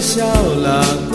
笑了。